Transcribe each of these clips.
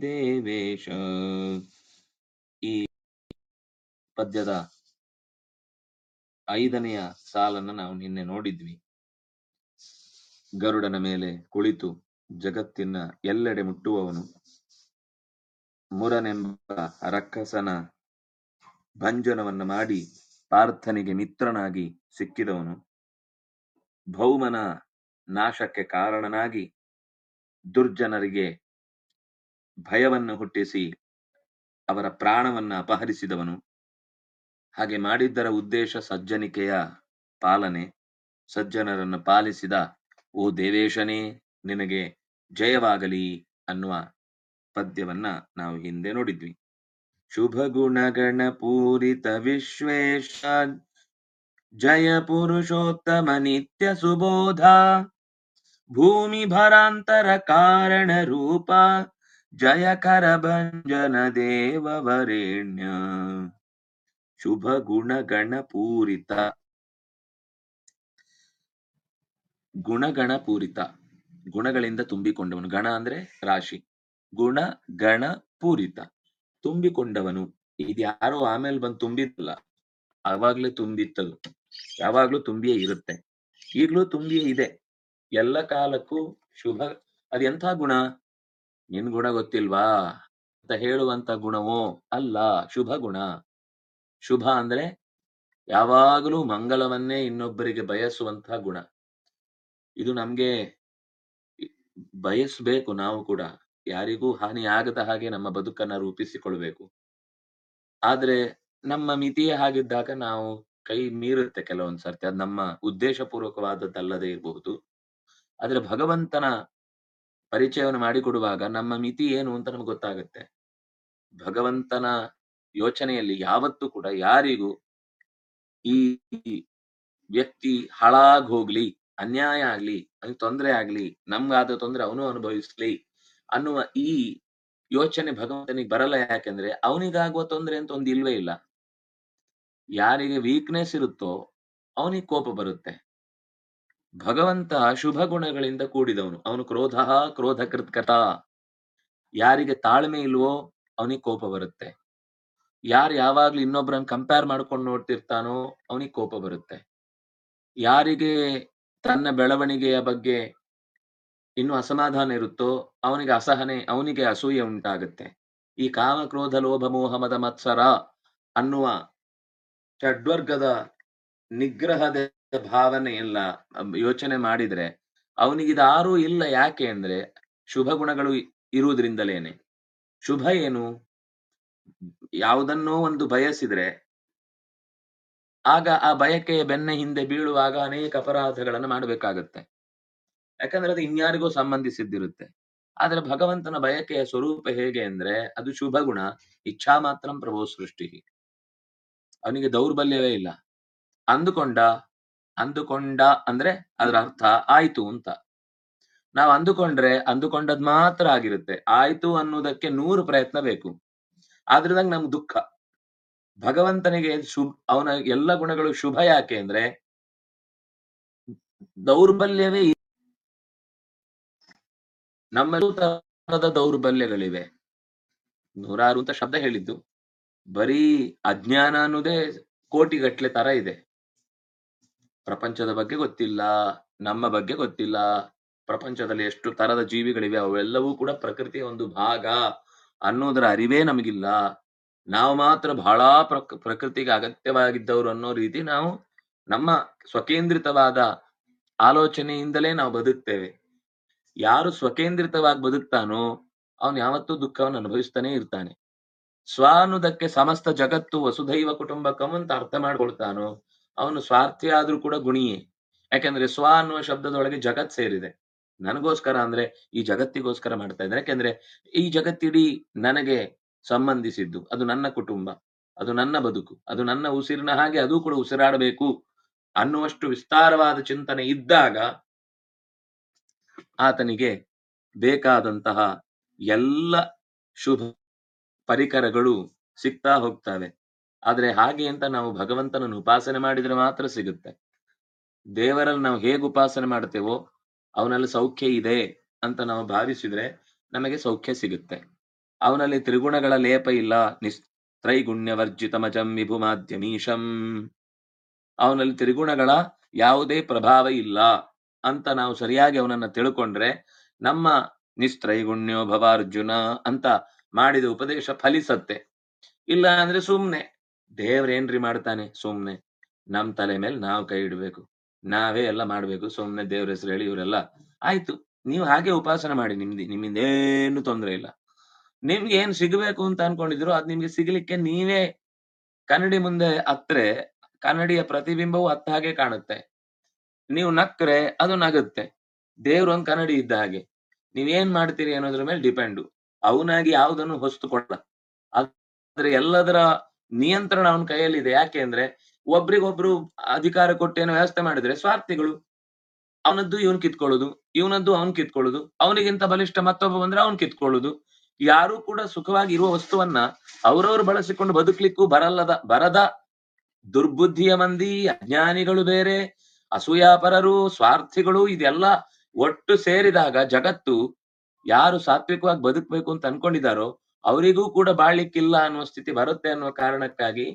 ದೇವೇಶ. ಈ ಪದ್ಯದ ಐದನೆಯ ಸಾಲನ್ನ ನಾವು ನಿನ್ನೆ ನೋಡಿದ್ವಿ. ಗರುಡನ ಮೇಲೆ ಕುಳಿತು ಜಗತ್ತಿನ ಎಲ್ಲೆಡೆ ಮುಟ್ಟುವವನು. ಮುರನೆಂಬ ರಕ್ಕಸನ ಭಂಜನವನ್ನ ಮಾಡಿ ಪಾರ್ಥನಿಗೆ ಮಿತ್ರನಾಗಿ ಸಿಕ್ಕಿದವನು. ಭೌಮನ ನಾಶಕ್ಕೆ ಕಾರಣನಾಗಿ ದುರ್ಜನರಿಗೆ ಭಯವನ್ನು ಹುಟ್ಟಿಸಿ ಅವರ ಪ್ರಾಣವನ್ನ ಅಪಹರಿಸಿದವನು. ಹಾಗೆ ಮಾಡಿದ್ದರ ಉದ್ದೇಶ ಸಜ್ಜನಿಕೆಯ ಪಾಲನೆ. ಸಜ್ಜನರನ್ನು ಪಾಲಿಸಿದ, ಓ ದೇವೇಶನೇ, ನಿನಗೆ ಜಯವಾಗಲಿ ಅನ್ನುವ ಪದ್ಯವನ್ನ ನಾವು ಹಿಂದೆ ನೋಡಿದ್ವಿ. ಶುಭ ಗುಣಗಣ ಪೂರಿತ ವಿಶ್ವೇಶ, ಜಯ ಪುರುಷೋತ್ತಮ ನಿತ್ಯ ಸುಬೋಧ, ಭೂಮಿ ಭರಾಂತರ ಕಾರಣ ರೂಪ ಜಯ ಕರಭಂಜನ ದೇವ ವರೆಣ್ಯ ಶುಭ ಗುಣಗಣ ಪೂರಿತ ಗುಣಗಣ ಪೂರಿತ ಗುಣಗಳಿಂದ ತುಂಬಿಕೊಂಡವನು. ಗಣ ಅಂದ್ರೆ ರಾಶಿ. ಗುಣ ಗಣ ಪೂರಿತ ತುಂಬಿಕೊಂಡವನು. ಇದ್ಯಾರೋ ಆಮೇಲೆ ಬಂದು ತುಂಬಿತ್ತಲ್ಲ ಅವಾಗ್ಲೇ ತುಂಬಿತ್ತದು. ಯಾವಾಗ್ಲೂ ತುಂಬಿಯೇ ಇರುತ್ತೆ. ಈಗ್ಲೂ ತುಂಬಿಯೇ ಇದೆ. ಎಲ್ಲ ಕಾಲಕ್ಕೂ ಶುಭ. ಅದೆಂಥ ಗುಣ? ನಿನ್ ಗುಣ ಗೊತ್ತಿಲ್ವಾ? ಅಂತ ಹೇಳುವಂತ ಗುಣವೋ ಅಲ್ಲ, ಶುಭ ಗುಣ. ಶುಭ ಅಂದ್ರೆ ಯಾವಾಗಲೂ ಮಂಗಲವನ್ನೇ ಇನ್ನೊಬ್ಬರಿಗೆ ಬಯಸುವಂತಹ ಗುಣ. ಇದು ನಮ್ಗೆ ಬಯಸ್ಬೇಕು ನಾವು ಕೂಡ. ಯಾರಿಗೂ ಹಾನಿ ಆಗದ ಹಾಗೆ ನಮ್ಮ ಬದುಕನ್ನ ರೂಪಿಸಿಕೊಳ್ಬೇಕು. ಆದ್ರೆ ನಮ್ಮ ಮಿತಿಯೇ ಹಾಗಿದ್ದಾಗ ನಾವು ಕೈ ಮೀರುತ್ತೆ ಕೆಲವೊಂದ್ ಸರ್ತಿ ಅದು ನಮ್ಮ ಉದ್ದೇಶ ಪೂರ್ವಕವಾದದ್ದಲ್ಲದೆ ಇರಬಹುದು. ಆದ್ರೆ ಭಗವಂತನ ಪರಿಚಯವನ್ನು ಮಾಡಿಕೊಡುವಾಗ ನಮ್ಮ ಮಿತಿ ಏನು ಅಂತ ನಮ್ಗೆ ಗೊತ್ತಾಗುತ್ತೆ. ಭಗವಂತನ ಯೋಚನೆಯಲ್ಲಿ ಯಾವತ್ತೂ ಕೂಡ ಯಾರಿಗೂ ಈ ವ್ಯಕ್ತಿ ಹಾಳಾಗ್ ಹೋಗ್ಲಿ, ಅನ್ಯಾಯ ಆಗ್ಲಿ ಅದಕ್ಕೆ ತೊಂದರೆ ಆಗ್ಲಿ, ನಮ್ಗಾದ ತೊಂದರೆ ಅವನು ಅನುಭವಿಸ್ಲಿ ಅನ್ನುವ ಈ ಯೋಚನೆ ಭಗವಂತನಿಗೆ ಬರಲ್ಲ ಯಾಕೆಂದ್ರೆ ಅವನಿಗಾಗುವ ತೊಂದರೆ ಅಂತ ಒಂದು ಇಲ್ವೇ ಇಲ್ಲ. ಯಾರಿಗೆ ವೀಕ್ನೆಸ್ ಇರುತ್ತೋ ಅವನಿಗೆ ಕೋಪ ಬರುತ್ತೆ. ಭಗವಂತ ಶುಭ ಗುಣಗಳಿಂದ ಕೂಡಿದವನು. ಅವನು ಕ್ರೋಧ ಕ್ರೋಧ ಕೃತ್ಕತ ಯಾರಿಗೆ ತಾಳ್ಮೆ ಇಲ್ವೋ ಅವನಿಗೆ ಕೋಪ ಬರುತ್ತೆ. ಯಾರು ಯಾವಾಗ್ಲೂ ಇನ್ನೊಬ್ರನ್ನ ಕಂಪೇರ್ ಮಾಡ್ಕೊಂಡು ನೋಡ್ತಿರ್ತಾನೋ ಅವನಿಗೆ ಕೋಪ ಬರುತ್ತೆ. ಯಾರಿಗೆ ತನ್ನ ಬೆಳವಣಿಗೆಯ ಬಗ್ಗೆ ಇನ್ನು ಅಸಮಾಧಾನ ಇರುತ್ತೋ ಅವನಿಗೆ ಅಸಹನೆ, ಅವನಿಗೆ ಅಸೂಯೆ ಉಂಟಾಗುತ್ತೆ. ಈ ಕಾಮ ಕ್ರೋಧ ಲೋಭ, ಮೋಹ, ಮದ, ಮತ್ಸರ ಅನ್ನುವ ಷಡ್ವರ್ಗದ ನಿಗ್ರಹದ ಭಾವನೆ ಇಲ್ಲ. ಯೋಚನೆ ಮಾಡಿದ್ರೆ ಅವನಿಗಿದಾರೂ ಇಲ್ಲ ಯಾಕೆ ಅಂದ್ರೆ ಶುಭ ಗುಣಗಳು ಇರುವುದರಿಂದಲೇನೆ. ಶುಭ ಏನು? ಯಾವುದನ್ನೋ ಒಂದು ಬಯಸಿದ್ರೆ ಆಗ ಆ ಬಯಕೆಯ ಬೆನ್ನ ಹಿಂದೆ ಬೀಳುವಾಗ ಅನೇಕ ಅಪರಾಧಗಳನ್ನು ಮಾಡಬೇಕಾಗತ್ತೆ. ಯಾಕಂದ್ರೆ ಅದು ಇನ್ಯಾರಿಗೂ ಸಂಬಂಧಿಸಿದ್ದಿರುತ್ತೆ. ಆದ್ರೆ ಭಗವಂತನ ಬಯಕೆಯ ಸ್ವರೂಪ ಹೇಗೆ ಅಂದ್ರೆ ಅದು ಶುಭ ಗುಣ ಇಚ್ಛಾ ಮಾತ್ರ ಪ್ರಭೋ ಸೃಷ್ಟಿ ಅವನಿಗೆ ದೌರ್ಬಲ್ಯವೇ ಇಲ್ಲ. ಅಂದುಕೊಂಡ ಅಂದುಕೊಂಡ ಅಂದ್ರೆ ಅದರ ಅರ್ಥ ಆಯ್ತು ಅಂತ. ನಾವು ಅಂದುಕೊಂಡ್ರೆ ಅಂದುಕೊಂಡದ್ ಮಾತ್ರ ಆಗಿರುತ್ತೆ. ಆಯ್ತು ಅನ್ನೋದಕ್ಕೆ ನೂರು ಪ್ರಯತ್ನ ಬೇಕು. ಆದ್ರದಾಗ ನಮ್ಗೆ ದುಃಖ. ಭಗವಂತನಿಗೆ ಶುಭ, ಅವನ ಎಲ್ಲ ಗುಣಗಳು ಶುಭ ಯಾಕೆ ಅಂದ್ರೆ, ದೌರ್ಬಲ್ಯವೇ ನಮ್ಮ ತರದ ದೌರ್ಬಲ್ಯಗಳಿವೆ. ನೂರಾರು ಅಂತ ಶಬ್ದ ಹೇಳಿದ್ದು. ಬರೀ ಅಜ್ಞಾನ ಅನ್ನೋದೇ ಕೋಟಿಗಟ್ಲೆ ತರ ಇದೆ. ಪ್ರಪಂಚದ ಬಗ್ಗೆ ಗೊತ್ತಿಲ್ಲ, ನಮ್ಮ ಬಗ್ಗೆ ಗೊತ್ತಿಲ್ಲ, ಪ್ರಪಂಚದಲ್ಲಿ ಎಷ್ಟು ತರದ ಜೀವಿಗಳಿವೆ ಅವೆಲ್ಲವೂ ಕೂಡ ಪ್ರಕೃತಿಯ ಒಂದು ಭಾಗ ಅನ್ನೋದರ ಅರಿವೇ ನಮಗಿಲ್ಲ. ನಾವು ಮಾತ್ರ ಬಹಳ ಪ್ರಕ್, ಪ್ರಕೃತಿಗೆ ಅಗತ್ಯವಾಗಿದ್ದವರು ಅನ್ನೋ ರೀತಿ ನಾವು ನಮ್ಮ ಸ್ವಕೇಂದ್ರಿತವಾದ ಆಲೋಚನೆಯಿಂದಲೇ ನಾವು ಬದುಕ್ತೇವೆ. ಯಾರು ಸ್ವಕೇಂದ್ರಿತವಾಗಿ ಬದುಕ್ತಾನೋ ಅವನು ಯಾವತ್ತೂ ದುಃಖವನ್ನು ಅನುಭವಿಸ್ತಾನೆ ಇರ್ತಾನೆ. ಸ್ವ ಅನ್ನೋದಕ್ಕೆ ಸಮಸ್ತ ಜಗತ್ತು ವಸುಧೈವ ಕುಟುಂಬಕಂ ಅಂತ ಅರ್ಥ ಮಾಡ್ಕೊಳ್ತಾನೋ ಅವನು ಸ್ವಾರ್ಥಿ ಆದ್ರೂ ಕೂಡ ಗುಣಿಯೇ. ಯಾಕೆಂದ್ರೆ ಸ್ವ ಅನ್ನುವ ಶಬ್ದದೊಳಗೆ ಜಗತ್ ಸೇರಿದೆ. ನನಗೋಸ್ಕರ ಅಂದ್ರೆ ಈ ಜಗತ್ತಿಗೋಸ್ಕರ ಮಾಡ್ತಾ ಇದ್ದಾರೆ. ಯಾಕೆಂದ್ರೆ ಈ ಜಗತ್ತಿಡೀ ನನಗೆ ಸಂಬಂಧಿಸಿದ್ದು, ಅದು ನನ್ನ ಕುಟುಂಬ, ಅದು ನನ್ನ ಬದುಕು, ಅದು ನನ್ನ ಉಸಿರಿನ ಹಾಗೆ ಅದು ಕೂಡ ಉಸಿರಾಡಬೇಕು ಅನ್ನುವಷ್ಟು ವಿಸ್ತಾರವಾದ ಚಿಂತನೆ ಇದ್ದಾಗ ಆತನಿಗೆ ಬೇಕಾದಂತಹ ಎಲ್ಲ ಶುಭ ಪರಿಕರಗಳು ಸಿಗ್ತಾ ಹೋಗ್ತವೆ. ಆದ್ರೆ ಹಾಗೆ ಅಂತ ನಾವು ಭಗವಂತನನ್ನು ಉಪಾಸನೆ ಮಾಡಿದ್ರೆ ಮಾತ್ರ ಸಿಗುತ್ತೆ. ದೇವರಲ್ಲಿ ನಾವು ಹೇಗೆ ಉಪಾಸನೆ ಮಾಡ್ತೇವೋ ಅವನಲ್ಲಿ ಸೌಖ್ಯ ಇದೆ ಅಂತ ನಾವು ಭಾವಿಸಿದ್ರೆ ನಮಗೆ ಸೌಖ್ಯ ಸಿಗುತ್ತೆ. ಅವನಲ್ಲಿ ತ್ರಿಗುಣಗಳ ಲೇಪ ಇಲ್ಲ. ನಿಸ್ ತ್ರೈಗುಣ್ಯವರ್ಜಿತ ಮಜಂ ವಿಭುಮಾಧ್ಯಮೀಶಂ ಅವನಲ್ಲಿ ತ್ರಿಗುಣಗಳ ಯಾವುದೇ ಪ್ರಭಾವ ಇಲ್ಲ ಅಂತ ನಾವು ಸರಿಯಾಗಿ ಅವನನ್ನ ತಿಳ್ಕೊಂಡ್ರೆ ನಮ್ಮ ನಿಸ್ತ್ರೈಗುಣ್ಯೋ ಭವ ಅರ್ಜುನ ಅಂತ ಮಾಡಿದ ಉಪದೇಶ ಫಲಿಸತ್ತೆ. ಇಲ್ಲ ಅಂದ್ರೆ ಸುಮ್ನೆ. ದೇವ್ರೇನ್ರಿ ಮಾಡ್ತಾನೆ? ಸುಮ್ನೆ. ನಮ್ ತಲೆ ಮೇಲೆ ನಾವು ಕೈ ಇಡ್ಬೇಕು. ನಾವೇ ಎಲ್ಲ ಮಾಡ್ಬೇಕು. ಸುಮ್ನೆ ದೇವ್ರ ಹೆಸರು ಹೇಳಿ ಇವರೆಲ್ಲ, ಆಯ್ತು, ನೀವು ಹಾಗೆ ಉಪಾಸನೆ ಮಾಡಿ. ನಿಮ್ದಿ ನಿಮ್ಮಿಂದ ಏನು ತೊಂದ್ರೆ ಇಲ್ಲ. ನಿಮ್ಗೆ ಏನ್ ಸಿಗಬೇಕು ಅಂತ ಅನ್ಕೊಂಡಿದ್ರು ಅದ್ ನಿಮ್ಗೆ ಸಿಗ್ಲಿಕ್ಕೆ ನೀವೇ ಕನ್ನಡಿ ಮುಂದೆ ಹತ್ರೆ, ಕನ್ನಡಿಯ ಪ್ರತಿಬಿಂಬವು ಅತ್ತ ಹಾಗೆ ಕಾಣುತ್ತೆ. ನೀವು ನಕ್ರೆ, ಅದು ನಗುತ್ತೆ. ದೇವ್ರು ಒಂದ್ ಕನ್ನಡಿ ಇದ್ದ ಹಾಗೆ. ನೀವೇನ್ ಮಾಡ್ತೀರಿ ಅನ್ನೋದ್ರ ಮೇಲೆ ಡಿಪೆಂಡು. ಅವನಾಗಿ ಯಾವ್ದನ್ನು ಹೊಸ್ತು ಕೊಡಲ್ಲ. ಆದ್ರೆ ಎಲ್ಲದರ ನಿಯಂತ್ರಣ ಅವನ ಕೈಯಲ್ಲಿದೆ. ಯಾಕೆ ಅಂದ್ರೆ ಒಬ್ರಿಗೊಬ್ರು ಅಧಿಕಾರ ಕೊಟ್ಟೇನೋ ವ್ಯವಸ್ಥೆ ಮಾಡಿದ್ರೆ ಸ್ವಾರ್ಥಿಗಳು, ಅವನದ್ದು ಇವನ್ ಕಿತ್ಕೊಳ್ಳುದು, ಇವನದ್ದು ಅವನ್ ಕಿತ್ಕೊಳ್ಳುದು, ಅವನಿಗಿಂತ ಬಲಿಷ್ಠ ಮತ್ತೊಬ್ಬ ಬಂದ್ರೆ ಅವನ್ ಕಿತ್ಕೊಳ್ಳುದು. ಯಾರು ಕೂಡ ಸುಖವಾಗಿ ಇರುವ ವಸ್ತುವನ್ನ ಅವರವರು ಬಳಸಿಕೊಂಡು ಬದುಕ್ಲಿಕ್ಕೂ ಬರಲ್ಲದ, ಬರದ ದುರ್ಬುದ್ಧಿಯ ಮಂದಿ, ಅಜ್ಞಾನಿಗಳು ಬೇರೆ, ಅಸೂಯಾಪರರು, ಸ್ವಾರ್ಥಿಗಳು, ಇದೆಲ್ಲ ಒಟ್ಟು ಸೇರಿದಾಗ ಜಗತ್ತು ಯಾರು ಸಾತ್ವಿಕವಾಗಿ ಬದುಕಬೇಕು ಅಂತ ಅನ್ಕೊಂಡಿದಾರೋ ಅವರಿಗೂ ಕೂಡ ಬಾಳ್ಲಿಕ್ಕಿಲ್ಲ ಅನ್ನುವ ಸ್ಥಿತಿ ಬರುತ್ತೆ ಅನ್ನುವ ಕಾರಣಕ್ಕಾಗಿ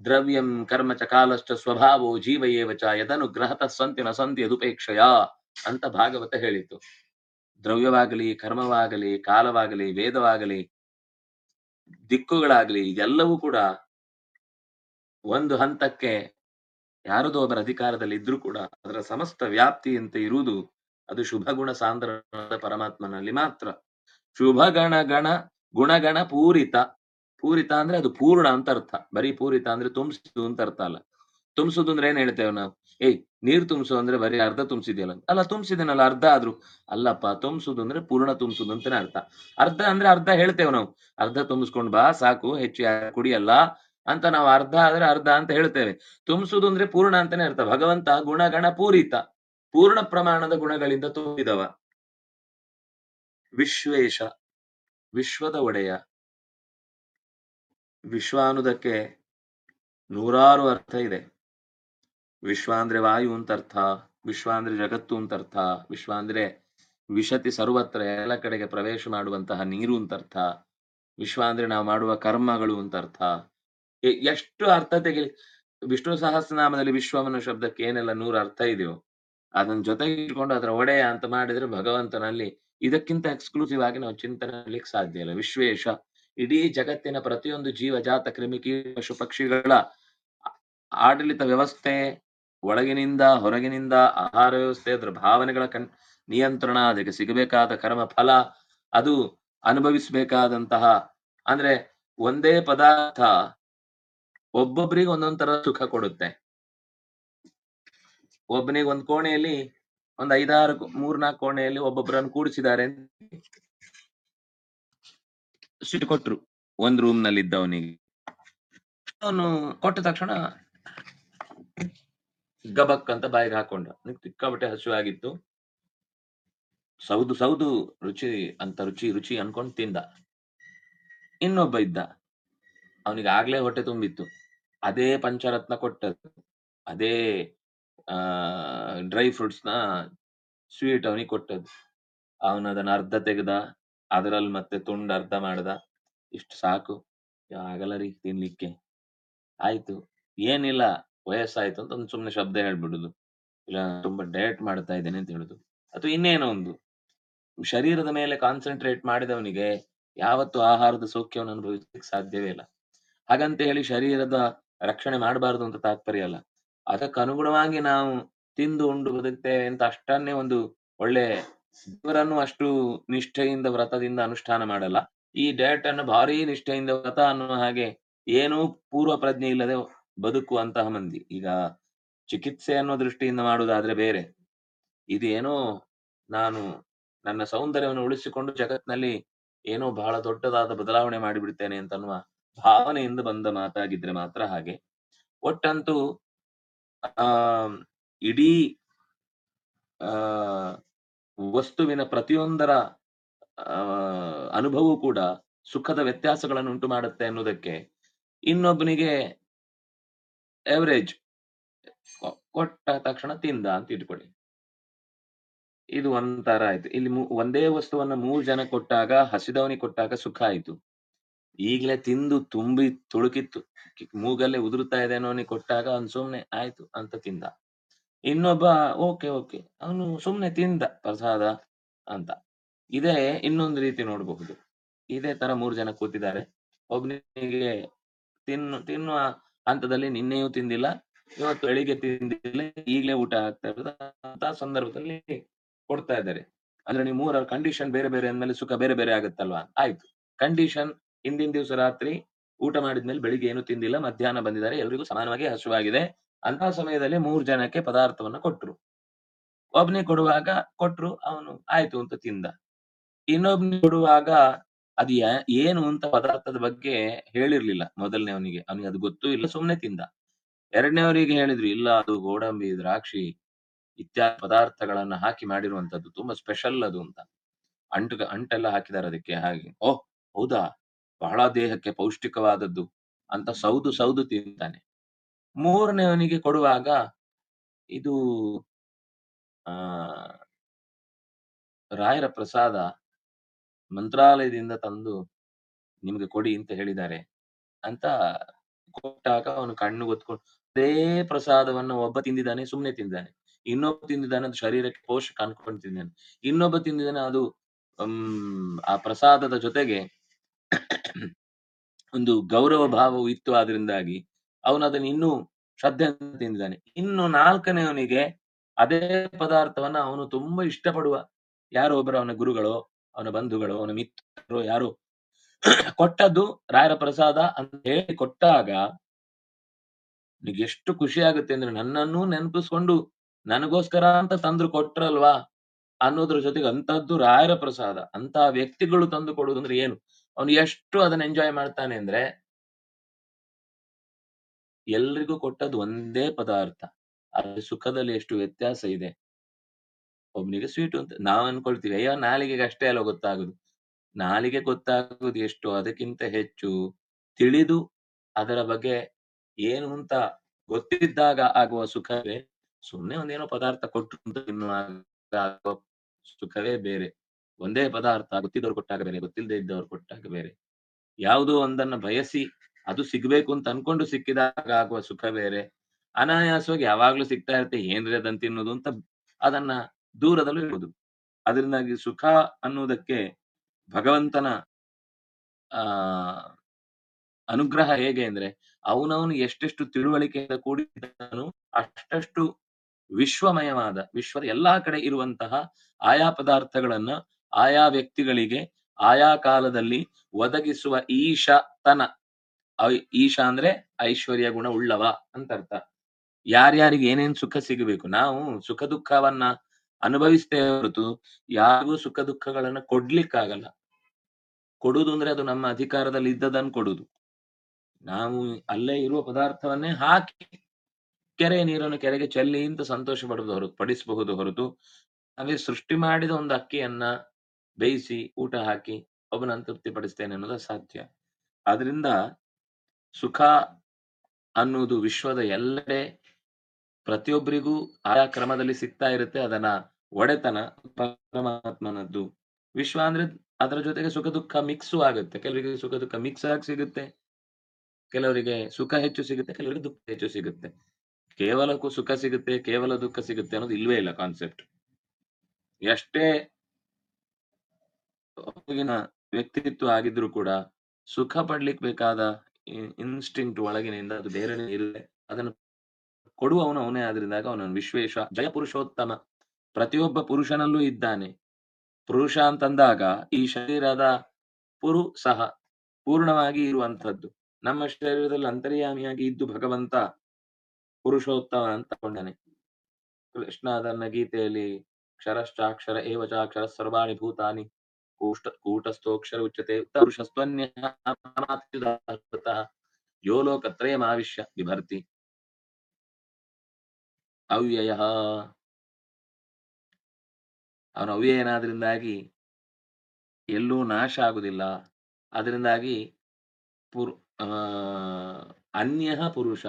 ದ್ರವ್ಯಂ ಕರ್ಮ ಚ ಕಾಲಶ್ಚ ಸ್ವಭಾವೋ ಜೀವ ಏವಚ ಯದನುಗ್ರಹತ ಸಂತಿ ನ ಸಂತಿ ಯದುಪೇಕ್ಷಯ ಅಂತ ಭಾಗವತ ಹೇಳಿತು ದ್ರವ್ಯವಾಗಲಿ, ಕರ್ಮವಾಗಲಿ, ಕಾಲವಾಗಲಿ, ವೇದವಾಗಲಿ, ದಿಕ್ಕುಗಳಾಗಲಿ ಇದೆಲ್ಲವೂ ಕೂಡ ಒಂದು ಹಂತಕ್ಕೆ ಯಾರದೋ ಒಬ್ಬರ ಅಧಿಕಾರದಲ್ಲಿ ಇದ್ರೂ ಕೂಡ ಅದರ ಸಮಸ್ತ ವ್ಯಾಪ್ತಿಯಂತೆ ಇರುವುದು ಅದು ಶುಭ ಗುಣ ಸಾಂದ್ರನಾದ ಪರಮಾತ್ಮನಲ್ಲಿ ಮಾತ್ರ. ಶುಭ ಗಣ ಗಣ ಗುಣಗಣ ಪೂರಿತ. ಪೂರಿತ ಅಂದ್ರೆ ಅದು ಪೂರ್ಣ ಅಂತ ಅರ್ಥ. ಬರೀ ಪೂರಿತ ಅಂದ್ರೆ ತುಂಬಿಸುದು ಅಂತ ಅರ್ಥ ಅಲ್ಲ. ತುಂಬಿಸುದು ಅಂದ್ರೆ ಏನ್ ಹೇಳ್ತೇವೆ ನಾವು? ಏಯ್, ನೀರ್ ತುಂಬಿಸು ಅಂದ್ರೆ ಬರೀ ಅರ್ಧ ತುಂಬಿಸಿದ್ಯಲ್ಲ ಅಲ್ಲ, ತುಂಬಿಸಿದೇನಲ್ಲ, ಅರ್ಧ ಆದ್ರೂ. ಅಲ್ಲಪ್ಪ ತುಂಬಿಸುದು ಅಂದ್ರೆ ಪೂರ್ಣ ತುಂಬಿಸುದು ಅಂತಾನೆ ಅರ್ಥ. ಅರ್ಧ ಅಂದ್ರೆ ಅರ್ಧ ಹೇಳ್ತೇವೆ ನಾವು. ಅರ್ಧ ತುಂಬಿಸ್ಕೊಂಡ್ ಬಾ, ಸಾಕು, ಹೆಚ್ಚು ಕುಡಿಯಲ್ಲ ಅಂತ ನಾವು ಅರ್ಧ ಆದ್ರೆ ಅರ್ಧ ಅಂತ ಹೇಳ್ತೇವೆ. ತುಂಬಿಸುದು ಅಂದ್ರೆ ಪೂರ್ಣ ಅಂತಾನೆ ಅರ್ಥ. ಭಗವಂತ ಗುಣಗಣ ಪೂರಿತ. ಪೂರ್ಣ ಪ್ರಮಾಣದ ಗುಣಗಳಿಂದ ತುಂಬಿದವ. ವಿಶ್ವೇಶ, ವಿಶ್ವದ ಒಡೆಯ. ವಿಶ್ವ ಅನ್ನೋದಕ್ಕೆ ನೂರಾರು ಅರ್ಥ ಇದೆ. ವಿಶ್ವ ಅಂದ್ರೆ ವಾಯು ಅಂತ ಅರ್ಥ ವಿಶ್ವ ಅಂದ್ರೆ ಜಗತ್ತು ಅಂತ ಅರ್ಥ ವಿಶ್ವ ಅಂದ್ರೆ ವಿಶತಿ ಸರ್ವತ್ರ ಎಲ್ಲ ಕಡೆಗೆ ಪ್ರವೇಶ ಮಾಡುವಂತಹ ನೀರು ಅಂತ ಅರ್ಥ ವಿಶ್ವ ಅಂದ್ರೆ ನಾವು ಮಾಡುವ ಕರ್ಮಗಳು ಅಂತ ಅರ್ಥ ಎಷ್ಟು ಅರ್ಥ ತೆಗಿಲಿ ವಿಷ್ಣು ಸಹಸ್ರನಾಮದಲ್ಲಿ ವಿಶ್ವವನ್ನು ಶಬ್ದಕ್ಕೆ ಏನೆಲ್ಲ ನೂರು ಅರ್ಥ ಇದೆಯೋ, ಅದನ್ನ ಜೊತೆಗೆ ಇಟ್ಕೊಂಡು ಅದರ ಒಡೆಯ ಅಂತ ಮಾಡಿದ್ರೆ ಭಗವಂತನಲ್ಲಿ ಇದಕ್ಕಿಂತ ಎಕ್ಸ್ಕ್ಲೂಸಿವ್ ಆಗಿ ನಾವು ಚಿಂತನೆ ಮಾಡ್ಲಿಕ್ಕೆ ಸಾಧ್ಯ ಇಲ್ಲ. ವಿಶ್ವೇಶ, ಇಡೀ ಜಗತ್ತಿನ ಪ್ರತಿಯೊಂದು ಜೀವ ಜಾತ ಕ್ರಿಮಿ ಕೀಟ ಪಶು ಪಕ್ಷಿಗಳ ಆಡಳಿತ ವ್ಯವಸ್ಥೆ, ಒಳಗಿನಿಂದ ಹೊರಗಿನಿಂದ ಆಹಾರ ವ್ಯವಸ್ಥೆ ಅದರ ಭಾವನೆಗಳ ಕಣ್ ನಿಯಂತ್ರಣ, ಅದಕ್ಕೆ ಸಿಗಬೇಕಾದ ಕರ್ಮ ಫಲ, ಅದು ಅನುಭವಿಸಬೇಕಾದಂತಹ, ಅಂದ್ರೆ ಒಂದೇ ಪದಾರ್ಥ ಒಬ್ಬೊಬ್ಬರಿಗೆ ಒಂದೊಂದ್ ತರ ಸುಖ ಕೊಡುತ್ತೆ. ಒಬ್ಬನಿಗೆ ಒಂದ್ ಕೋಣೆಯಲ್ಲಿ ಒಂದ್ ಐದಾರು ಮೂರ್ ಮೂರ್ನಾಲ್ಕು ಕೋಣೆಯಲ್ಲಿ ಒಬ್ಬೊಬ್ಬರನ್ನು ಕೂಡಿಸಿದ್ದಾರೆ ಸಿಟ್ಟು ಕೊಟ್ರು. ಒಂದ್ ರೂಮ್ನಲ್ಲಿ ಇದ್ದವನಿಗೆ ಅವನು ಕೊಟ್ಟ ತಕ್ಷಣ ಗಬಕ್ ಅಂತ ಬಾಯಿಗೆ ಹಾಕೊಂಡ. ಅವ್ನಿಗೆ ಹಸಿವೆ ಹಸು ಆಗಿತ್ತು ಸೌದು ಸೌದು ರುಚಿ ಅಂತ ರುಚಿ ರುಚಿ ಅನ್ಕೊಂಡ್ ತಿಂದ. ಇನ್ನೊಬ್ಬ ಇದ್ದ. ಅವನಿಗೆ ಆಗ್ಲೇ ಹೊಟ್ಟೆ ತುಂಬಿತ್ತು. ಅದೇ ಪಂಚರತ್ನ ಕೊಟ್ಟದ್ದು. ಅದೇ ಡ್ರೈ ಫ್ರೂಟ್ಸ್ನ ಸ್ವೀಟ್ ಅವನಿಗೆ ಕೊಟ್ಟದ್ದು. ಅವನು ಅದನ್ನ ಅರ್ಧ ತೆಗೆದ ಅದರಲ್ಲಿ ಮತ್ತೆ ತುಂಡು ಅರ್ಧ ಮಾಡ್ದ. ಇಷ್ಟು ಸಾಕು. ಆಗಲ್ಲ ರೀ ತಿನ್ಲಿಕ್ಕೆ. ಆಯ್ತು. ಏನಿಲ್ಲ, ವಯಸ್ಸಾಯ್ತು ಅಂತ ಒಂದು ಸುಮ್ನೆ ಶಬ್ದ ಹೇಳ್ಬಿಡುದು. ಇಲ್ಲ ತುಂಬಾ ಡಯಟ್ ಮಾಡ್ತಾ ಇದ್ದೇನೆ ಅಂತ ಹೇಳುದು. ಅಥವಾ ಇನ್ನೇನೋ ಒಂದು. ಶರೀರದ ಮೇಲೆ ಕಾನ್ಸಂಟ್ರೇಟ್ ಮಾಡಿದವನಿಗೆ ಯಾವತ್ತು ಆಹಾರದ ಸೌಖ್ಯವನ್ನು ಅನುಭವಿಸಲಿಕ್ಕೆ ಸಾಧ್ಯವೇ ಇಲ್ಲ. ಹಾಗಂತ ಹೇಳಿ ಶರೀರದ ರಕ್ಷಣೆ ಮಾಡಬಾರದು ಅಂತ ತಾತ್ಪರ್ಯ ಅಲ್ಲ. ಅದಕ್ಕೆ ಅನುಗುಣವಾಗಿ ನಾವು ತಿಂದು ಉಂಡು ಬದುಕ್ತೇವೆ ಅಂತ ಅಷ್ಟನ್ನೇ ಒಂದು ಒಳ್ಳೆ ದೇವರನ್ನು ಅಷ್ಟು ನಿಷ್ಠೆಯಿಂದ ವ್ರತದಿಂದ ಅನುಷ್ಠಾನ ಮಾಡಲ್ಲ. ಈ ಡಯಟ್ ಅನ್ನು ಭಾರಿ ನಿಷ್ಠೆಯಿಂದ ವ್ರತ ಅನ್ನುವ ಹಾಗೆ ಏನೂ ಪೂರ್ವ ಪ್ರಜ್ಞೆ ಇಲ್ಲದೆ ಬದುಕುವಂತಹ ಮಂದಿ. ಈಗ ಚಿಕಿತ್ಸೆ ಅನ್ನೋ ದೃಷ್ಟಿಯಿಂದ ಮಾಡುವುದಾದ್ರೆ ಬೇರೆ. ಇದೇನೋ ನಾನು ನನ್ನ ಸೌಂದರ್ಯವನ್ನು ಉಳಿಸಿಕೊಂಡು ಜಗತ್ನಲ್ಲಿ ಏನೋ ಬಹಳ ದೊಡ್ಡದಾದ ಬದಲಾವಣೆ ಮಾಡಿಬಿಡ್ತೇನೆ ಅಂತನ್ನುವ ಭಾವನೆಯಿಂದ ಬಂದ ಮಾತಾಗಿದ್ರೆ ಮಾತ್ರ ಹಾಗೆ. ಒಟ್ಟಂತೂ ಇಡೀ ಆ ವಸ್ತುವಿನ ಪ್ರತಿಯೊಂದರ ಅನುಭವವು ಕೂಡ ಸುಖದ ವ್ಯತ್ಯಾಸಗಳನ್ನು ಉಂಟು ಮಾಡುತ್ತೆ ಅನ್ನೋದಕ್ಕೆ ಇನ್ನೊಬ್ಬನಿಗೆ ಎವರೇಜ್ ಕೊಟ್ಟ ತಕ್ಷಣ ತಿಂದ ಅಂತ ಇಟ್ಕೊಳ್ಳಿ ಇದು ಒಂಥರ ಆಯ್ತು. ಇಲ್ಲಿ ಒಂದೇ ವಸ್ತುವನ್ನ ಮೂರ್ ಜನ ಕೊಟ್ಟಾಗ, ಹಸಿದವನಿಗೆ ಕೊಟ್ಟಾಗ ಸುಖ ಆಯ್ತು. ಈಗ್ಲೇ ತಿಂದು ತುಂಬಿ ತುಳುಕಿತ್ತು ಮೂಗಲ್ಲೇ ಉದುರುತ್ತಾ ಇದೆ ಅನ್ನೋನಿ ಕೊಟ್ಟಾಗ ಅವ್ನು ಸುಮ್ನೆ ಆಯ್ತು ಅಂತ ತಿಂದ. ಇನ್ನೊಬ್ಬ ಓಕೆ, ಓಕೆ. ಅವನು ಸುಮ್ನೆ ತಿಂದ ಪ್ರಸಾದ ಅಂತ. ಇದೇ ಇನ್ನೊಂದು ರೀತಿ ನೋಡಬಹುದು ಇದೇ ತರ ಮೂರ್ ಜನ ಕೂತಿದ್ದಾರೆ. ಒಬ್ನಿಗೆ ತಿನ್ನು ತಿನ್ನುವ ಹಂತದಲ್ಲಿ ನಿನ್ನೆಯೂ ತಿಂದಿಲ್ಲ, ಇವತ್ತು ಬೆಳಿಗ್ಗೆ ತಿಂದಿಲ್ಲ, ಈಗ್ಲೇ ಊಟ ಆಗ್ತಾ ಇರೋದು ಅಂತ ಸಂದರ್ಭದಲ್ಲಿ ಕೊಡ್ತಾ ಇದ್ದಾರೆ. ಅಂದ್ರೆ ನೀವು ಮೂರರ ಕಂಡೀಷನ್ ಬೇರೆ ಬೇರೆ ಅಂದ್ಮೇಲೆ ಸುಖ ಬೇರೆ ಬೇರೆ ಆಗುತ್ತಲ್ವಾ? ಆಯ್ತು. ಕಂಡೀಷನ್ ಹಿಂದಿನ ದಿವಸ ರಾತ್ರಿ ಊಟ ಮಾಡಿದ್ಮೇಲೆ ಬೆಳಿಗ್ಗೆ ಏನು ತಿಂದಿಲ್ಲ, ಮಧ್ಯಾಹ್ನ ಬಂದಿದ್ದಾರೆ, ಎಲ್ರಿಗೂ ಸಮಾನವಾಗಿ ಹಸಿವಾಗಿದೆ. ಅಂತ ಸಮಯದಲ್ಲಿ ಮೂರ್ ಜನಕ್ಕೆ ಪದಾರ್ಥವನ್ನ ಕೊಟ್ರು. ಒಬ್ನೇ ಕೊಡುವಾಗ ಕೊಟ್ರು, ಅವನು ಆಯ್ತು ಅಂತ ತಿಂದ. ಇನ್ನೊಬ್ಬನೇ ಕೊಡುವಾಗ ಅದ್ಯಾ ಏನು ಅಂತ ಪದಾರ್ಥದ ಬಗ್ಗೆ ಹೇಳಿರ್ಲಿಲ್ಲ ಮೊದಲನೇವನಿಗೆ. ಅವನಿಗೆ ಅದು ಗೊತ್ತೂ ಇಲ್ಲ, ಸುಮ್ನೆ ತಿಂದ. ಎರಡನೇವರಿಗೆ ಹೇಳಿದ್ರು, ಇಲ್ಲ ಅದು ಗೋಡಂಬಿ, ದ್ರಾಕ್ಷಿ ಇತ್ಯಾದಿ ಪದಾರ್ಥಗಳನ್ನ ಹಾಕಿ ಮಾಡಿರುವಂತದ್ದು. ತುಂಬಾ ಸ್ಪೆಷಲ್ ಅದು ಅಂತ. ಅಂಟು ಅಂಟೆಲ್ಲ ಹಾಕಿದ್ದಾರೆ ಅದಕ್ಕೆ ಹಾಗೆ. ಓಹ್! ಹೌದಾ? ಬಹಳ ದೇಹಕ್ಕೆ ಪೌಷ್ಟಿಕವಾದದ್ದು ಅಂತ ಸೌದು ಸೌದು ತಿಂತಾನೆ. ಮೂರನೇವನಿಗೆ ಕೊಡುವಾಗ ಇದು, ಆ, ರಾಯರ ಪ್ರಸಾದ ಮಂತ್ರಾಲಯದಿಂದ ತಂದು ನಿಮ್ಗೆ ಕೊಡಿ ಅಂತ ಹೇಳಿದ್ದಾರೆ ಅಂತ ಕೊಟ್ಟಾಗ ಅವನು ಕಣ್ಣು ಗೊತ್ಕೊಂಡು ಅದೇ ಪ್ರಸಾದವನ್ನು ಒಬ್ಬ ತಿಂದಿದ್ದಾನೆ ಸುಮ್ಮನೆ ತಿಂದಿದ್ದಾನೆ. ಇನ್ನೊಬ್ಬ ತಿಂದಿದ್ದಾನೆ, ಅದು ಶರೀರಕ್ಕೆ ಪೋಷಕ ಅನ್ಕೊಂಡು ತಿಂದಾನೆ ಇನ್ನೊಬ್ಬ ತಿಂದಿದ್ದಾನೆ, ಅದು ಆ ಪ್ರಸಾದದ ಜೊತೆಗೆ ಒಂದು ಗೌರವ ಭಾವವು ಇತ್ತು ಆದ್ರಿಂದಾಗಿ ಅವನು ಅದನ್ನು ಇನ್ನೂ ಶ್ರದ್ಧೆ ತಿಂದಿದ್ದಾನೆ. ಇನ್ನು ನಾಲ್ಕನೆಯವನಿಗೆ ಅದೇ ಪದಾರ್ಥವನ್ನ ಅವನು ತುಂಬಾ ಇಷ್ಟಪಡುವ ಯಾರೋ ಒಬ್ಬರು ಅವನ ಗುರುಗಳೋ, ಅವನ ಬಂಧುಗಳೋ, ಅವನ ಮಿತ್ರರು ಯಾರು ಕೊಟ್ಟದ್ದು ರಾಯರ ಪ್ರಸಾದ ಅಂತ ಹೇಳಿ ಕೊಟ್ಟಾಗ ನಿಗೆ ಎಷ್ಟು ಖುಷಿ ಆಗುತ್ತೆ ಅಂದ್ರೆ ನನ್ನನ್ನು ನೆನಪಿಸ್ಕೊಂಡು ನನಗೋಸ್ಕರ ಅಂತ ತಂದ್ರು ಕೊಟ್ರಲ್ವಾ ಅನ್ನೋದ್ರ ಜೊತೆಗೆ ಅಂತದ್ದು ರಾಯರ ಪ್ರಸಾದ ಅಂತ ವ್ಯಕ್ತಿಗಳು ತಂದು ಕೊಡುದಂದ್ರೆ ಏನು ಅವನು ಎಷ್ಟು ಅದನ್ನ ಎಂಜಾಯ್ ಮಾಡ್ತಾನೆ ಅಂದ್ರೆ ಎಲ್ರಿಗೂ ಕೊಟ್ಟದ್ದು ಒಂದೇ ಪದಾರ್ಥ. ಅದ್ರ ಸುಖದಲ್ಲಿ ಎಷ್ಟು ವ್ಯತ್ಯಾಸ ಇದೆ. ಒಬ್ನಿಗೆ ಸ್ವೀಟ್ ಅಂತ ನಾವ್ ಅನ್ಕೊಳ್ತೀವಿ, ಅಯ್ಯೋ, ನಾಲಿಗೆಗೆ ಅಷ್ಟೇ ಅಲ್ಲ ಗೊತ್ತಾಗುದು. ನಾಲಿಗೆ ಗೊತ್ತಾಗುದು ಎಷ್ಟು, ಅದಕ್ಕಿಂತ ಹೆಚ್ಚು. ತಿಳಿದು ಅದರ ಬಗ್ಗೆ ಏನು ಅಂತ ಗೊತ್ತಿದ್ದಾಗ ಆಗುವ ಸುಖವೇ, ಸುಮ್ನೆ ಒಂದೇನೋ ಪದಾರ್ಥ ಕೊಟ್ಟು ಆಗುವ ಸುಖವೇ ಬೇರೆ. ಒಂದೇ ಪದಾರ್ಥ ಗೊತ್ತಿದ್ದವ್ರು ಕೊಟ್ಟಾಗ ಬೇರೆ ಗೊತ್ತಿಲ್ಲದೆ ಇದ್ದವ್ರು ಕೊಟ್ಟಾಗ ಬೇರೆ. ಯಾವುದೋ ಒಂದನ್ನ ಬಯಸಿ ಅದು ಸಿಗ್ಬೇಕು ಅಂತ ಅನ್ಕೊಂಡು ಸಿಕ್ಕಿದಾಗ ಆಗುವ ಸುಖ ಬೇರೆ. ಅನಾಯಾಸವಾಗಿ ಯಾವಾಗ್ಲೂ ಸಿಗ್ತಾ ಇರುತ್ತೆ, ಏನ್ರಿ ಅದನ್ನ ತಿನ್ನೋದು ಅಂತ ಅದನ್ನ ದೂರದಲ್ಲೂ ಇರ್ಬೋದು. ಅದರಿಂದಾಗಿ ಸುಖ ಅನ್ನುವುದಕ್ಕೆ ಭಗವಂತನ, ಆ, ಅನುಗ್ರಹ ಹೇಗೆ ಅಂದ್ರೆ ಅವನವನು ಎಷ್ಟೆಷ್ಟು ತಿಳುವಳಿಕೆಯಿಂದ ಕೂಡಿದ್ದನು ಅಷ್ಟಷ್ಟು ವಿಶ್ವಮಯವಾದ, ವಿಶ್ವದ ಎಲ್ಲಾ ಕಡೆ ಇರುವಂತಹ ಆಯಾ ಪದಾರ್ಥಗಳನ್ನ ಆಯಾ ವ್ಯಕ್ತಿಗಳಿಗೆ ಆಯಾ ಕಾಲದಲ್ಲಿ ಒದಗಿಸುವ ಈಶತನ ಈಶಾ ಅಂದ್ರೆ ಐಶ್ವರ್ಯ ಗುಣ ಉಳ್ಳವ ಅಂತ ಅರ್ಥ. ಯಾರ್ಯಾರಿಗೆ ಏನೇನ್ ಸುಖ ಸಿಗಬೇಕು, ನಾವು ಸುಖ ದುಃಖವನ್ನ ಅನುಭವಿಸ್ತೇವೆ ಹೊರತು ಯಾರಿಗೂ ಸುಖ ದುಃಖಗಳನ್ನ ಕೊಡ್ಲಿಕ್ಕಾಗಲ್ಲ. ಕೊಡುದು ಅಂದ್ರೆ ಅದು ನಮ್ಮ ಅಧಿಕಾರದಲ್ಲಿ ಇದ್ದದನ್ನು ಕೊಡುದು. ನಾವು ಅಲ್ಲೇ ಇರುವ ಪದಾರ್ಥವನ್ನೇ ಹಾಕಿ ಕೆರೆ ನೀರನ್ನು ಕೆರೆಗೆ ಚೆಲ್ಲಿ ಅಂತ ಸಂತೋಷ ಪಡುವುದು ಹೊರತು, ಪಡಿಸಬಹುದು ಹೊರತು, ನಾವೇ ಸೃಷ್ಟಿ ಮಾಡಿದ ಒಂದು ಅಕ್ಕಿಯನ್ನ ಬೇಯಿಸಿ ಊಟ ಹಾಕಿ ಒಬ್ಬನನ್ನು ತೃಪ್ತಿಪಡಿಸ್ತೇನೆ ಅನ್ನೋದು ಅಸಾಧ್ಯ. ಆದ್ರಿಂದ ಸುಖ ಅನ್ನೋದು ವಿಶ್ವದ ಎಲ್ಲೆಡೆ ಪ್ರತಿಯೊಬ್ಬರಿಗೂ ಆಯಾ ಕ್ರಮದಲ್ಲಿ ಸಿಗ್ತಾ ಇರುತ್ತೆ. ಅದನ್ನ ಒಡೆತನ ಪರಮಾತ್ಮನದ್ದು. ವಿಶ್ವ ಅಂದ್ರೆ ಅದರ ಜೊತೆಗೆ ಸುಖ ದುಃಖ ಮಿಕ್ಸು ಆಗುತ್ತೆ. ಕೆಲವರಿಗೆ ಸುಖ ದುಃಖ ಮಿಕ್ಸ್ ಆಗಿ ಸಿಗುತ್ತೆ. ಕೆಲವರಿಗೆ ಸುಖ ಹೆಚ್ಚು ಸಿಗುತ್ತೆ. ಕೆಲವರಿಗೆ ದುಃಖ ಹೆಚ್ಚು ಸಿಗುತ್ತೆ. ಕೇವಲಕ್ಕೂ ಸುಖ ಸಿಗುತ್ತೆ, ಕೇವಲ ದುಃಖ ಸಿಗುತ್ತೆ ಅನ್ನೋದು ಇಲ್ವೇ ಇಲ್ಲ ಕಾನ್ಸೆಪ್ಟ್ ಎಷ್ಟೇ ಹೊರಗಿನ ವ್ಯಕ್ತಿತ್ವ ಆಗಿದ್ರು ಕೂಡ ಸುಖ ಪಡ್ಲಿಕ್ಕೆ ಬೇಕಾದ ಇನ್ಸ್ಟಿಂಕ್ಟ್ ಒಳಗಿನಿಂದ ಅದು ಬೇರೆ ಇರುತ್ತೆ ಅದನ್ನು ಕೊಡುವವನು ಅವನೇ ಆದ್ರಿಂದಾಗ ಅವನ ವಿಶ್ವೇಶ, ಜಯ ಪುರುಷೋತ್ತಮ. ಪ್ರತಿಯೊಬ್ಬ ಪುರುಷನಲ್ಲೂ ಇದ್ದಾನೆ. ಪುರುಷ ಅಂತಂದಾಗ ಈ ಶರೀರದ ಪುರು ಸಹ ಪೂರ್ಣವಾಗಿ ಇರುವಂತದ್ದು ನಮ್ಮ ಶರೀರದಲ್ಲಿ ಅಂತರ್ಯಾಮಿಯಾಗಿ ಇದ್ದು ಭಗವಂತ ಪುರುಷೋತ್ತಮ ಅಂತ ಕೊಂಡನೆ ಕೃಷ್ಣ ಅದನ್ನ ಗೀತೆಯಲ್ಲಿ ಕ್ಷರಶ್ಚಾಕ್ಷರ ಏವಚಾಕ್ಷರ ಸರ್ವಾಣಿ ಭೂತಾನಿ ಕೂಷ್ಟ, ಕೂಟಸ್ಥೋಕ್ಷರ ಉಚ್ಯತೆ ಪರಮಾತ್ಯುದಾಹೃತಃ ಯೋ ಲೋಕತ್ರಯಮಾವಿಶ್ಯ ಬಿಭರ್ತಿ ಅವ್ಯಯ. ಅವನ ಅವ್ಯಯನಾದ್ರಿಂದಾಗಿ ಎಲ್ಲೂ ನಾಶ ಆಗುದಿಲ್ಲ ಅದರಿಂದಾಗಿ ಪುರು ಅನ್ಯ ಪುರುಷ,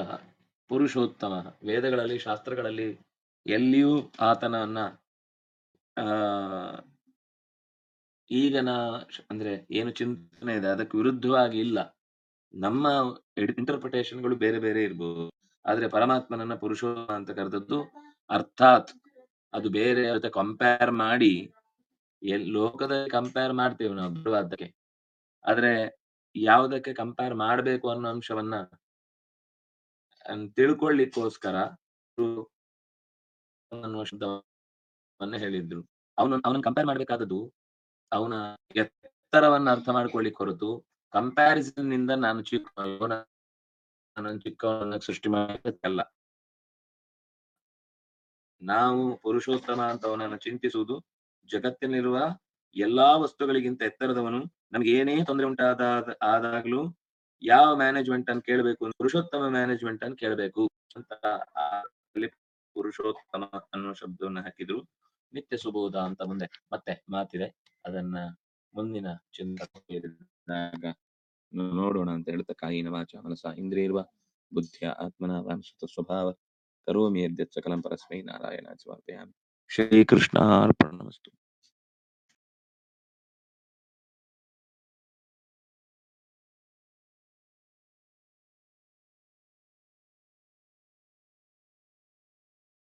ಪುರುಷೋತ್ತಮ. ವೇದಗಳಲ್ಲಿ, ಶಾಸ್ತ್ರಗಳಲ್ಲಿ ಎಲ್ಲಿಯೂ ಆತನನ್ನ ಆ ಈಗ ನಾ ಅಂದ್ರೆ ಏನು ಚಿಂತನೆ ಇದೆ, ಅದಕ್ಕೆ ವಿರುದ್ಧವಾಗಿ ಇಲ್ಲ. ನಮ್ಮ ಇಂಟರ್ಪ್ರಿಟೇಷನ್ಗಳು ಬೇರೆ ಬೇರೆ ಇರ್ಬೋದು. ಆದ್ರೆ ಪರಮಾತ್ಮನನ್ನ ಪುರುಷೋತ್ತಮ ಅಂತ ಕರೆದದ್ದು ಅರ್ಥಾತ್ ಅದು ಬೇರೆ ಜೊತೆ ಕಂಪೇರ್ ಮಾಡಿ ಎಲ್, ಲೋಕದಲ್ಲಿ ಕಂಪೇರ್ ಮಾಡ್ತೇವೆ ನಾವು ಬಿಡುವಾದಕ್ಕೆ ಆದ್ರೆ ಯಾವುದಕ್ಕೆ ಕಂಪೇರ್ ಮಾಡಬೇಕು ಅನ್ನೋ ಅಂಶವನ್ನ ತಿಳ್ಕೊಳ್ಳಿಕ್ಕೋಸ್ಕರ ಹೇಳಿದ್ರು. ಅವನು ಅವನನ್ನು ಕಂಪೇರ್ ಮಾಡ್ಬೇಕಾದದ್ದು ಅವನ ಎತ್ತರವನ್ನ ಅರ್ಥ ಮಾಡ್ಕೊಳ್ಳಿಕ್ ಹೊರತು ಕಂಪ್ಯಾರಿಸನ್ನಿಂದ ನಾನು ಚಿಕ್ಕ ಚಿಕ್ಕವನ ಚಿಕ್ಕವನ್ನ ಸೃಷ್ಟಿ ಮಾಡಲ್ಲ ನಾವು ಪುರುಷೋತ್ತಮ ಅಂತವನನ್ನು ಚಿಂತಿಸುವುದು ಜಗತ್ತಿನಲ್ಲಿರುವ ಎಲ್ಲಾ ವಸ್ತುಗಳಿಗಿಂತ ಎತ್ತರದವನು. ನಮ್ಗೆ ಏನೇ ತೊಂದರೆ ಉಂಟಾದ, ಆದಾಗ್ಲೂ ಯಾವ ಮ್ಯಾನೇಜ್ಮೆಂಟ್ ಅನ್ನು ಕೇಳಬೇಕು, ಪುರುಷೋತ್ತಮ ಮ್ಯಾನೇಜ್ಮೆಂಟ್ ಅನ್ನು ಕೇಳಬೇಕು ಅಂತ ಪುರುಷೋತ್ತಮ ಅನ್ನೋ ಶಬ್ದವನ್ನು ಹಾಕಿದ್ರು. ನಿತ್ಯ ಸುಬೋಧ ಅಂತ ಮುಂದೆ ಮತ್ತೆ ಮಾತಿದೆ. ಅದನ್ನ ಮುಂದಿನ ಚಿಂತಕ ನೋಡೋಣ ಅಂತ ಹೇಳ್ತಾ ಕಾಯಿನ ವಾಚ ಮನಸ ಇಂದ್ರಿಯರ್ವ ಬುದ್ಧಿಯ ಆತ್ಮನ ವಾಂಶತ ಸ್ವಭಾವ ಕರೋಮಿ ಯದ್ಯತ್ ಸಕಲಂ ಪರಸ್ಮೈ ನಾರಾಯಣ ಸಮರ್ಪಯಾಮಿ ಶ್ರೀಕೃಷ್ಣ ಅರ್ಪಣಮಸ್ತು